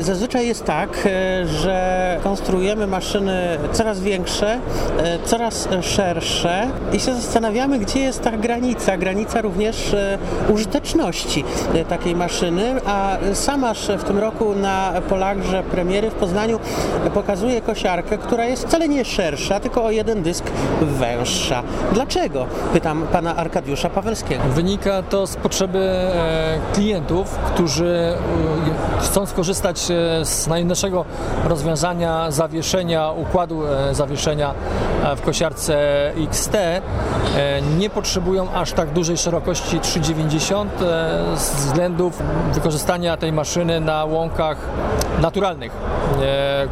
Zazwyczaj jest tak, e, że konstruujemy maszyny coraz większe, e, coraz szersze i się zastanawiamy, gdzie jest ta granica, granica również e, użyteczności takiej maszyny, a samaż w tym roku na Polagrze premiery w Poznaniu pokazuje kosiarkę, która jest wcale nie szersza, tylko o jeden dysk węższa. Dlaczego? Pytam pana Arkadiusza Pawelskiego. Wynika to z potrzeby klientów, którzy chcą skorzystać z najnowszego rozwiązania zawieszenia, układu e, zawieszenia e, w kosiarce XT e, nie potrzebują aż tak dużej szerokości 390 z względów wykorzystania tej maszyny na łąkach naturalnych,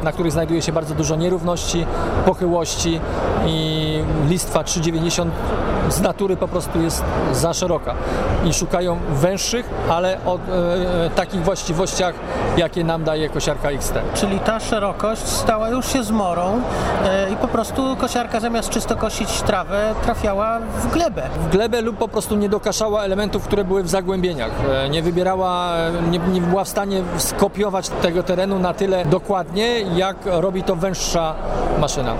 na których znajduje się bardzo dużo nierówności, pochyłości i listwa 390 z natury po prostu jest za szeroka i szukają węższych, ale o e, takich właściwościach, jakie nam daje kosiarka XT. Czyli ta szerokość stała już się zmorą e, i po prostu kosiarka zamiast czysto kosić trawę trafiała w glebę. W glebę lub po prostu nie dokaszała elementów, które były w zagłębieniach. E, nie wybierała, nie, nie była w stanie skopiować tego terenu na tyle dokładnie, jak robi to węższa maszyna.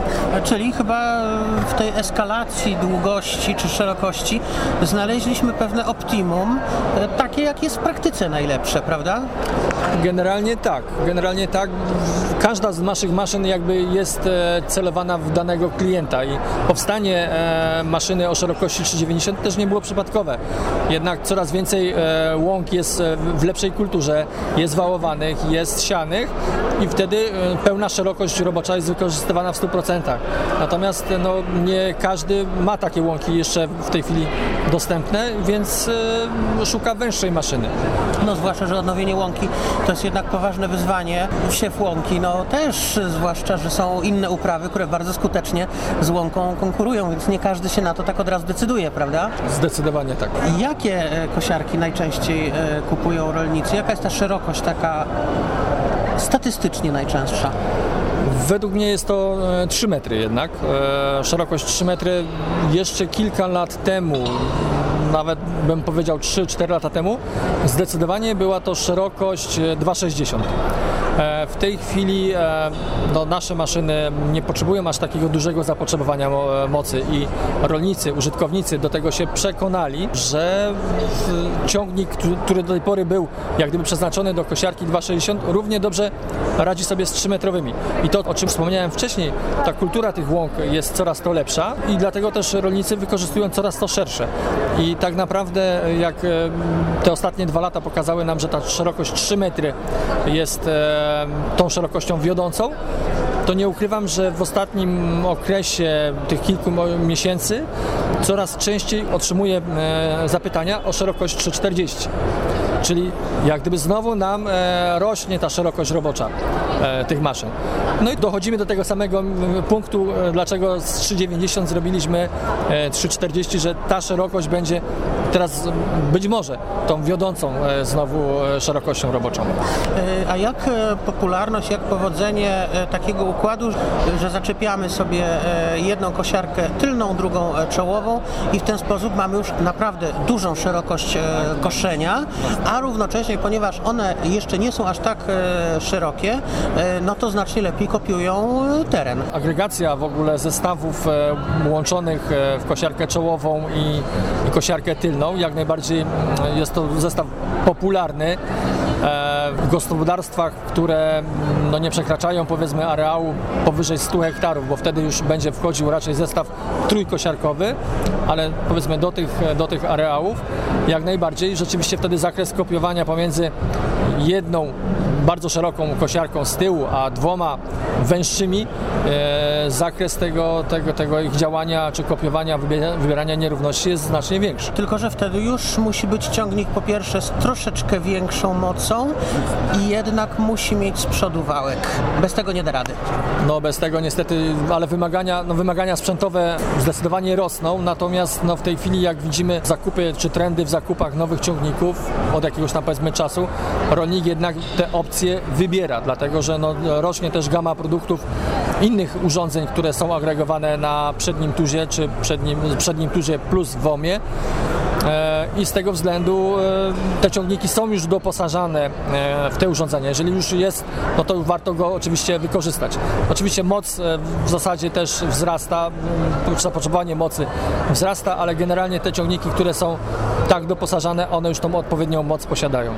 Czyli chyba w tej eskalacji długości czy szerokości znaleźliśmy pewne optimum, e, takie jak jest w praktyce najlepsze, prawda? Generalnie tak. Generalnie tak. Każda z naszych maszyn jakby jest e, celowana w danego klienta i powstanie e, maszyny o szerokości 390 też nie było przypadkowe. Jednak coraz więcej łąk jest w lepszej kulturze, jest wałowanych, jest sianych i wtedy pełna szerokość robocza jest wykorzystywana w 100%. Natomiast no, nie każdy ma takie łąki jeszcze w tej chwili dostępne, więc e, szuka węższej maszyny. No zwłaszcza, że odnowienie łąki to jest jednak poważne wyzwanie. Wsiew łąki, no też, zwłaszcza, że są inne uprawy, które bardzo skutecznie z łąką konkurują, więc nie każdy się na to tak od razu decyduje, prawda? Zdecydowanie tak. Jakie e, kosiarki najczęściej e, kupują rolnicy? Jaka jest ta szerokość taka statystycznie najczęstsza? Według mnie jest to 3 e, metry jednak. E, szerokość 3 metry jeszcze kilka lat temu nawet bym powiedział 3-4 lata temu, zdecydowanie była to szerokość 2,60. E, w tej chwili e, no, nasze maszyny nie potrzebują aż takiego dużego zapotrzebowania mocy i rolnicy, użytkownicy do tego się przekonali, że ciągnik, który do tej pory był jak gdyby przeznaczony do kosiarki 2,60 równie dobrze radzi sobie z 3-metrowymi. I to, o czym wspomniałem wcześniej, ta kultura tych łąk jest coraz to lepsza i dlatego też rolnicy wykorzystują coraz to szersze. I tak naprawdę jak e, te ostatnie dwa lata pokazały nam, że ta szerokość 3 metry jest tą szerokością wiodącą, to nie ukrywam, że w ostatnim okresie tych kilku miesięcy coraz częściej otrzymuję e, zapytania o szerokość 340. Czyli jak gdyby znowu nam e, rośnie ta szerokość robocza e, tych maszyn. No i dochodzimy do tego samego punktu, dlaczego z 390 zrobiliśmy 340, że ta szerokość będzie teraz być może tą wiodącą znowu szerokością roboczą. A jak popularność, jak powodzenie takiego układu, że zaczepiamy sobie jedną kosiarkę tylną, drugą czołową i w ten sposób mamy już naprawdę dużą szerokość koszenia, a równocześnie, ponieważ one jeszcze nie są aż tak e, szerokie, e, no to znacznie lepiej kopiują teren. Agregacja w ogóle zestawów e, łączonych w kosiarkę czołową i, i kosiarkę tylną, jak najbardziej mm, jest to zestaw popularny w gospodarstwach, które mm, no, nie przekraczają powiedzmy areału powyżej 100 hektarów, bo wtedy już będzie wchodził raczej zestaw trójkosiarkowy, ale powiedzmy do tych, do tych areałów jak najbardziej. Rzeczywiście wtedy zakres kopiowania pomiędzy jedną bardzo szeroką kosiarką z tyłu, a dwoma węższymi, e, zakres tego, tego, tego ich działania czy kopiowania, wybierania nierówności jest znacznie większy. Tylko, że wtedy już musi być ciągnik po pierwsze z troszeczkę większą mocą i jednak musi mieć z przodu wałek. Bez tego nie da rady. No bez tego niestety, ale wymagania, no, wymagania sprzętowe zdecydowanie rosną, natomiast no, w tej chwili jak widzimy zakupy czy trendy w zakupach nowych ciągników od jakiegoś tam powiedzmy czasu, rolnik jednak te opcje wybiera, dlatego że no, rośnie też gama produktów innych urządzeń, które są agregowane na przednim tuzie czy przednim, przednim tuzie plus WOMie e, i z tego względu e, te ciągniki są już doposażane e, w te urządzenia. Jeżeli już jest, no to warto go oczywiście wykorzystać. Oczywiście moc w zasadzie też wzrasta, zapotrzebowanie mocy wzrasta, ale generalnie te ciągniki, które są tak doposażane, one już tą odpowiednią moc posiadają.